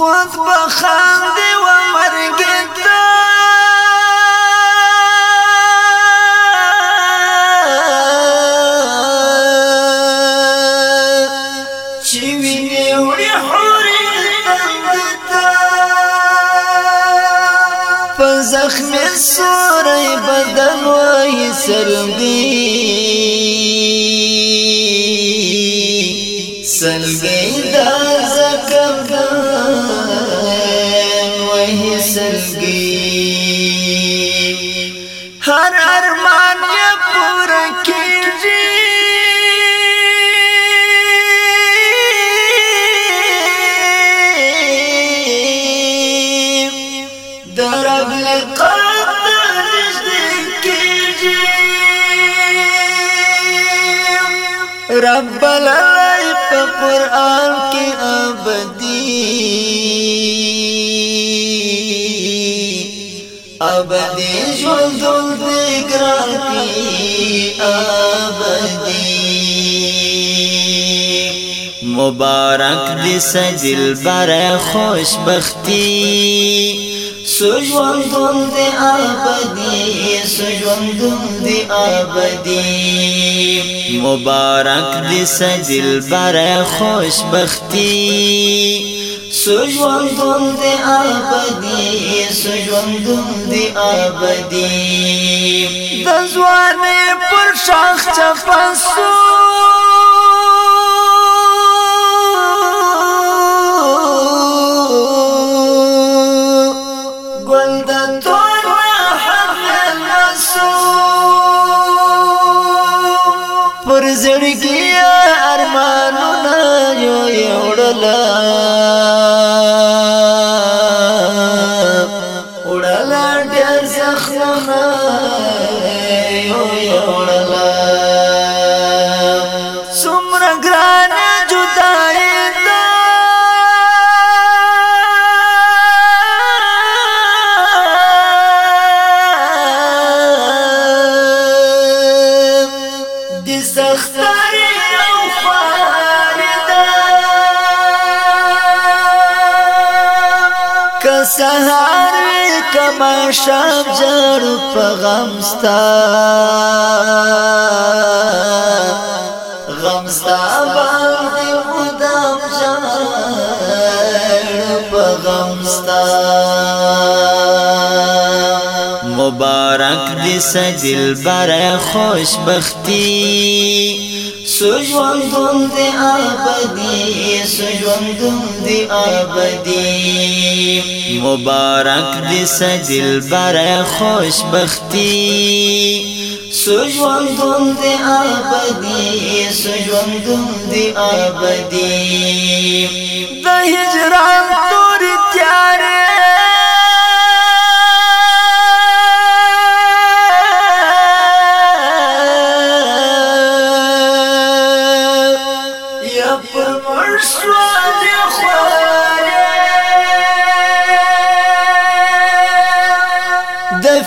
خود بخاند و مرگ تا چوی نیوڑی حوری تندتا پزخم سوری بدن وی سرگی سلگی دا۔ رب العلی قرآن کی ابدی ابدی جوندل دگران کی ابدی مبارک دی سجل بر خوش بختی سجوندل دی آبدی سجوندل دی آبدی۔ مبارک دی سجل بر خوش بختی سجوندل دی آبدی سجوندل دی آبدی۔ دزوانے پر شاخ چپسو سهار کما شب جر پا غمستا غمستا باندی مدام جر پا غمستا مبارک دی سجل بر خوش بختی۔ دی آبدی دی آبدی. مبارک دی سجل بر خوش بختی سجوندن دی آبدی سجوندن دی آبدی. د هجران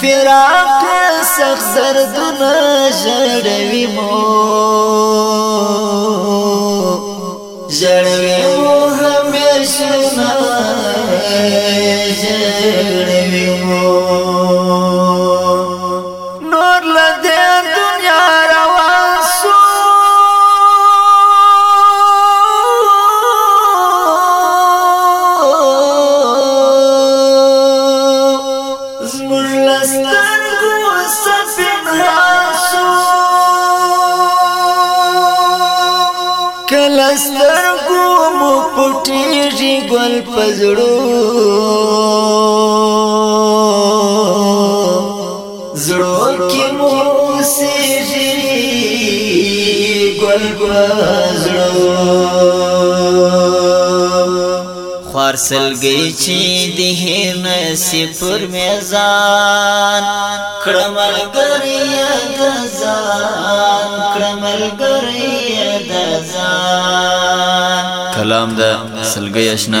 فراق سخت دردونه ژړوي مو. ژړوي مو همیشونه ژړوي مو. زموږ له سترګو سپین راسو کله سترګو مو پټیږي ګل پزړو زړو کې مو ګل پزړو پارسل گئی چی ده نصیب پر میزان کڑمل گری د کڑمل گری ګری کلام دا سلګي آشنا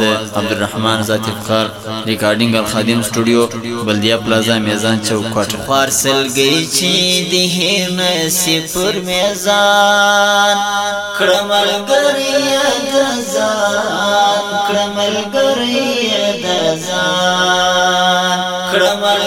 دا عبدالرحمن ذات فخر ریکارډینګ الخادم سټوډیو بلدیا پلازا، میزان چوک کوټه خار سلګي چی دې نصیب پر میزان کړمل ګریا د ځان کړمل ګریا د ځان کړمل